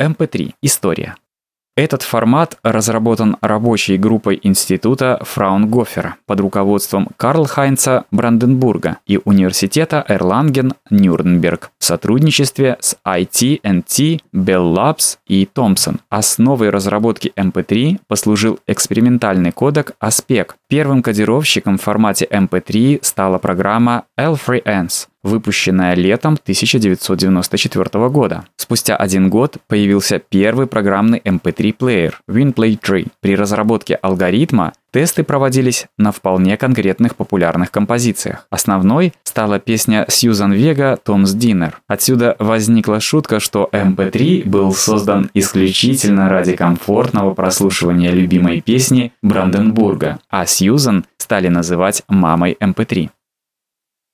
MP3. История. Этот формат разработан рабочей группой института Фраунгофера под руководством Карл Хайнца Бранденбурга и университета Эрланген Нюрнберг в сотрудничестве с IT&T, Bell Labs и Thomson. Основой разработки MP3 послужил экспериментальный кодек ASPEC. Первым кодировщиком в формате MP3 стала программа L3Ns, выпущенная летом 1994 года. Спустя один год появился первый программный MP3-плеер WinPlay 3. При разработке алгоритма тесты проводились на вполне конкретных популярных композициях. Основной стала песня Сьюзан Вега «Tom's Dinner». Отсюда возникла шутка, что MP3 был создан исключительно ради комфортного прослушивания любимой песни Бранденбурга, а Сьюзан стали называть мамой MP3.